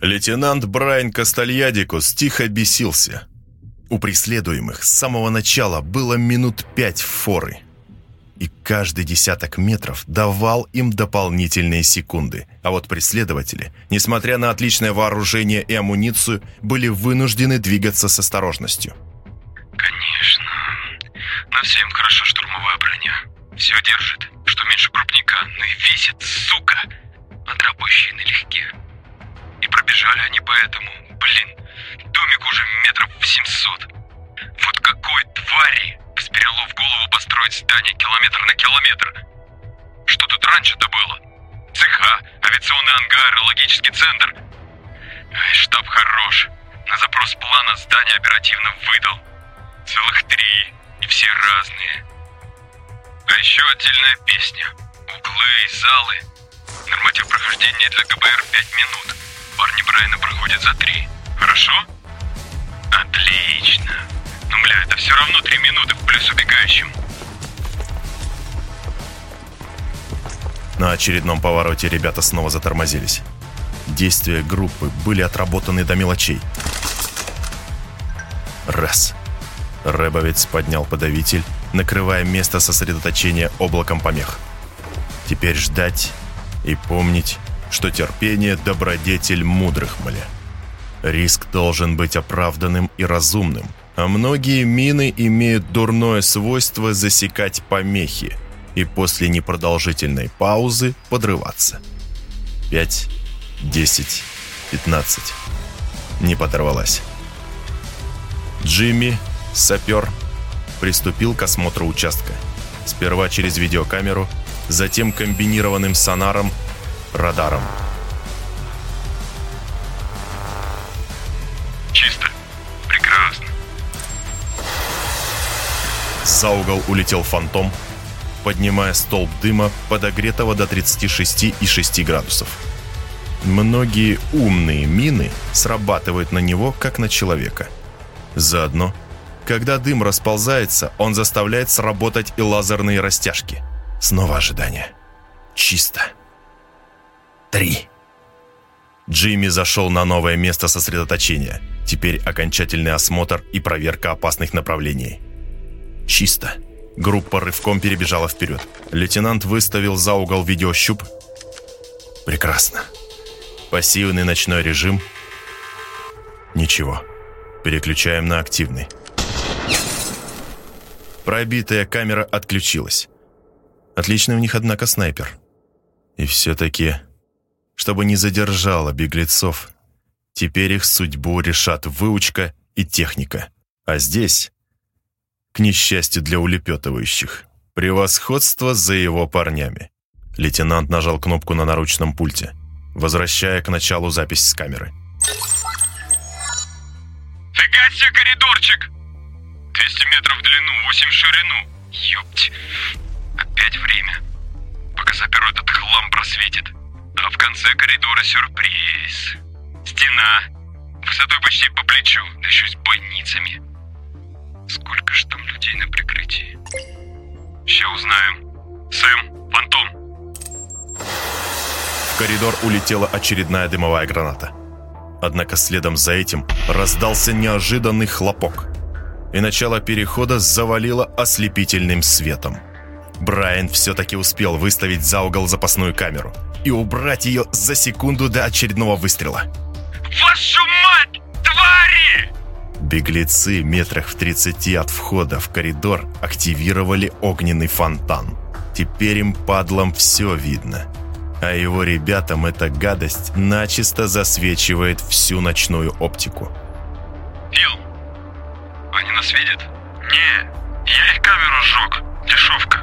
Лейтенант Брайан Кастальядикус тихо бесился. У преследуемых с самого начала было минут пять форы. И каждый десяток метров давал им дополнительные секунды. А вот преследователи, несмотря на отличное вооружение и амуницию, были вынуждены двигаться с осторожностью. Конечно. На всем хорошо штурмовая броня. Все держит, что меньше крупника, но и весит, сука. А дробощие налегке. И пробежали они поэтому. Блин, домик уже метров в 700. Вот какой твари взберело в голову построить здание километр на километр. Что тут раньше-то было? Цеха, авиационный ангар логический центр. Ай, штаб хорош. На запрос плана здание оперативно выдал. Целых три, и все разные. А еще отдельная песня. Углы и залы. Норматив прохождения для ГБР 5 минут. Парни Брайана проходят за 3. Хорошо? Отлично. Ну, бля, это все равно 3 минуты плюс убегающим. На очередном повороте ребята снова затормозились. Действия группы были отработаны до мелочей. Раз. Рэбовец поднял подавитель, накрывая место сосредоточения облаком помех. Теперь ждать и помнить, что терпение – добродетель мудрых, мля. Риск должен быть оправданным и разумным, а многие мины имеют дурное свойство засекать помехи и после непродолжительной паузы подрываться. Пять, десять, пятнадцать. Не подорвалась. Джимми, сапер, приступил к осмотру участка. Сперва через видеокамеру, затем комбинированным сонаром, радаром. Чисто. Прекрасно. За угол улетел фантом, поднимая столб дыма, подогретого до 36,6 градусов. Многие умные мины срабатывают на него, как на человека. Заодно, когда дым расползается, он заставляет сработать и лазерные растяжки. Снова ожидание. Чисто. Три. Джимми зашел на новое место сосредоточения. Теперь окончательный осмотр и проверка опасных направлений. Чисто. Группа рывком перебежала вперед. Лейтенант выставил за угол видеощуп. Прекрасно. Пассивный ночной режим. Ничего. Переключаем на активный. Пробитая камера отключилась. Отличный у них, однако, снайпер. И все-таки, чтобы не задержало беглецов, теперь их судьбу решат выучка и техника. А здесь, к несчастью для улепетывающих, превосходство за его парнями. Лейтенант нажал кнопку на наручном пульте, возвращая к началу запись с камеры. Фига коридорчик! 200 метров в длину, 8 в ширину. Ёпть. Опять время. Пока сапер этот хлам просветит. А в конце коридора сюрприз. Стена. Высотой почти по плечу, да еще с бойницами. Сколько ж там людей на прикрытии? Ща узнаем. Сэм, фантом. В коридор улетела очередная дымовая граната. Однако следом за этим раздался неожиданный хлопок, и начало перехода завалило ослепительным светом. Брайан все-таки успел выставить за угол запасную камеру и убрать ее за секунду до очередного выстрела. Вашу мать, твари! Беглецы метрах в 30 от входа в коридор активировали огненный фонтан. Теперь им падлам все видно. А его ребятам эта гадость начисто засвечивает всю ночную оптику. Фил, они нас видят? Не, я их камеру сжег. Дешевка.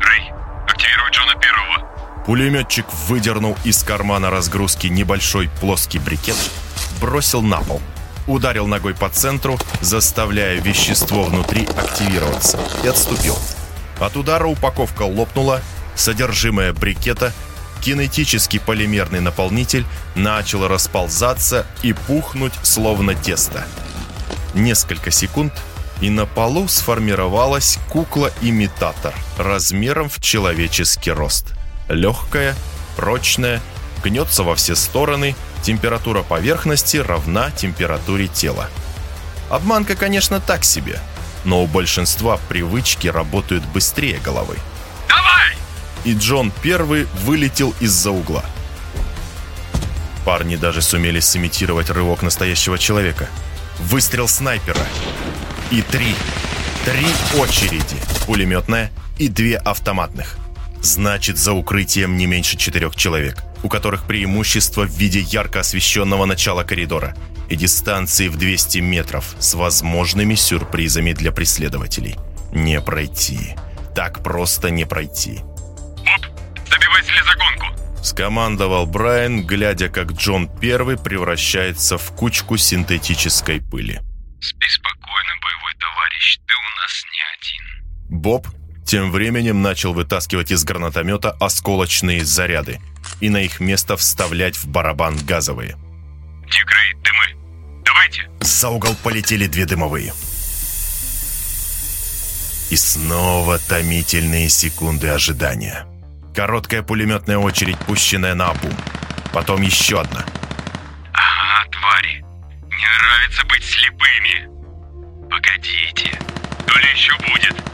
Рэй, активируй Джона Первого. Пулеметчик выдернул из кармана разгрузки небольшой плоский брикет, бросил на пол, ударил ногой по центру, заставляя вещество внутри активироваться, и отступил. От удара упаковка лопнула, содержимое брикета, кинетический полимерный наполнитель начал расползаться и пухнуть, словно тесто. Несколько секунд, и на полу сформировалась кукла-имитатор размером в человеческий рост. Легкая, прочная, гнется во все стороны Температура поверхности равна температуре тела. Обманка, конечно, так себе, но у большинства привычки работают быстрее головы. Давай! И Джон первый вылетел из-за угла. Парни даже сумели сымитировать рывок настоящего человека. Выстрел снайпера. И три. Три очереди. Пулеметная и две автоматных. Значит, за укрытием не меньше четырех человек, у которых преимущество в виде ярко освещенного начала коридора и дистанции в 200 метров с возможными сюрпризами для преследователей. Не пройти. Так просто не пройти. Оп, забивай загонку. Скомандовал Брайан, глядя, как Джон Первый превращается в кучку синтетической пыли. «Спи спокойно, боевой товарищ, ты у нас не один». Боб тем временем начал вытаскивать из гранатомета осколочные заряды и на их место вставлять в барабан газовые. «Дикрей, дымы! Давайте!» За угол полетели две дымовые. И снова томительные секунды ожидания. Короткая пулеметная очередь, пущенная на обум. Потом еще одна. Ага, твари. Не нравится быть слепыми. Погодите. То ли еще будет.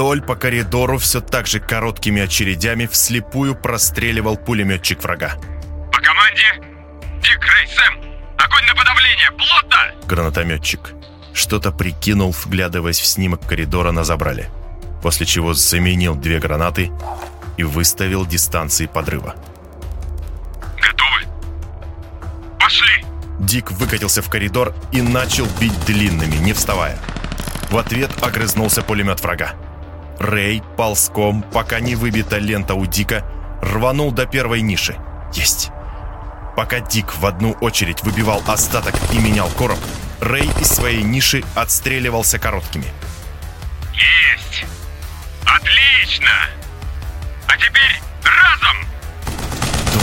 Вдоль по коридору все так же короткими очередями вслепую простреливал пулеметчик врага. По команде Дик Рэй Сэм! Огонь на подавление! Плотно! Гранатометчик что-то прикинул, вглядываясь в снимок коридора на забрале, после чего заменил две гранаты и выставил дистанции подрыва. «Готовы? Пошли!» Дик выкатился в коридор и начал бить длинными, не вставая. В ответ огрызнулся пулемет врага. Рэй ползком, пока не выбита лента у Дика, рванул до первой ниши. Есть! Пока Дик в одну очередь выбивал остаток и менял короб, Рэй из своей ниши отстреливался короткими. Есть! Отлично! А теперь разом!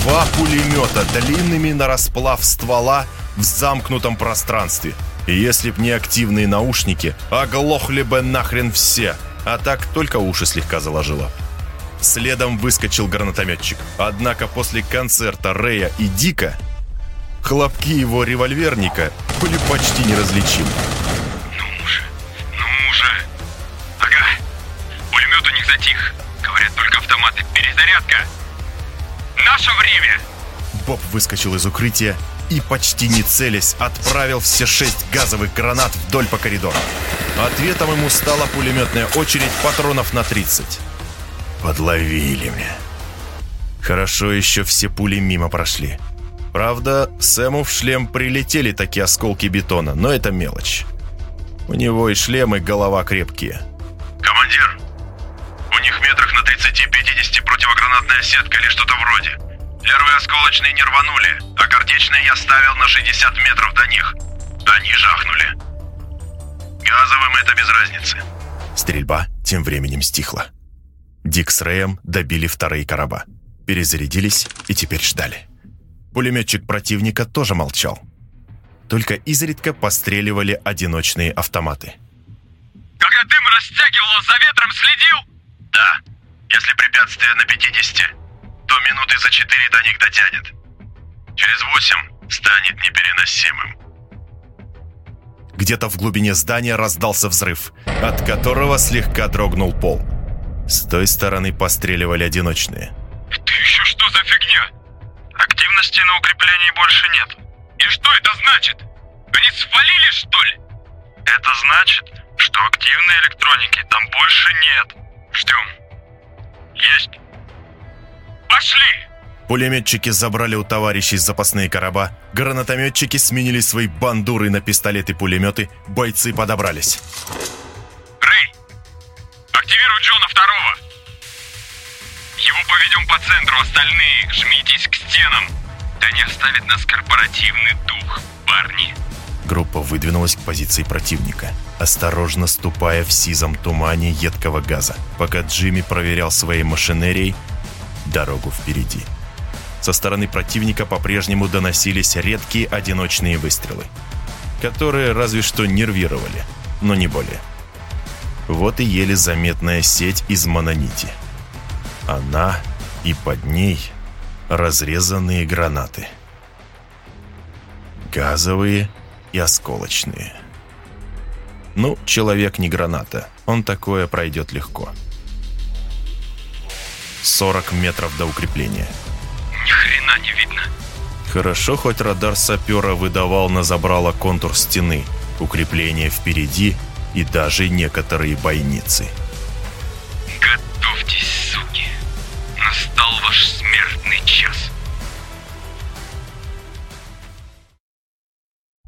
Два пулемета длинными на расплав ствола в замкнутом пространстве. И если б не активные наушники, оглохли бы нахрен все, а так только уши слегка заложило. Следом выскочил гранатометчик. Однако после концерта Рэя и Дика хлопки его револьверника были почти неразличимы. Ну же, ну же. Ага, пулемет у них затих. Говорят, только автоматы. Перезарядка. Наше время. Боб выскочил из укрытия и, почти не целясь, отправил все шесть газовых гранат вдоль по коридору. Ответом ему стала пулеметная очередь патронов на 30. Подловили меня. Хорошо еще все пули мимо прошли. Правда, Сэму в шлем прилетели такие осколки бетона, но это мелочь. У него и шлем, и голова крепкие. «Командир, у них метрах на 30-50 противогранатная сетка или что-то вроде. Первые осколочные не рванули, а картечные я ставил на 60 метров до них. Они жахнули. Газовым это без разницы». Стрельба тем временем стихла. Дик с Рэем добили вторые короба. Перезарядились и теперь ждали. Пулеметчик противника тоже молчал. Только изредка постреливали одиночные автоматы. «Когда дым растягивало, за ветром следил?» «Да. Если препятствие на 50, то минуты за 4 до них дотянет. Через 8 станет непереносимым». Где-то в глубине здания раздался взрыв, от которого слегка дрогнул пол. С той стороны постреливали одиночные. «Это еще что за фигня? Активности на укреплении больше нет. И что это значит? Они свалили, что ли?» «Это значит, что активной электроники там больше нет. Ждем. Есть. Пошли!» Пулеметчики забрали у товарищей запасные короба, гранатометчики сменили свои бандуры на пистолеты-пулеметы, бойцы подобрались. Рэй, активируй Джона второго. Его поведем по центру, остальные жмитесь к стенам. Да не оставит нас корпоративный дух, парни. Группа выдвинулась к позиции противника, осторожно ступая в сизом тумане едкого газа, пока Джимми проверял своей машинерией дорогу впереди. Со стороны противника по-прежнему доносились редкие одиночные выстрелы, которые разве что нервировали, но не более. Вот и еле заметная сеть из мононити. Она и под ней разрезанные гранаты. Газовые и осколочные. Ну, человек не граната, он такое пройдет легко. 40 метров до укрепления. Хрена не видно. Хорошо, хоть радар сапера выдавал на забрало контур стены, укрепление впереди и даже некоторые бойницы.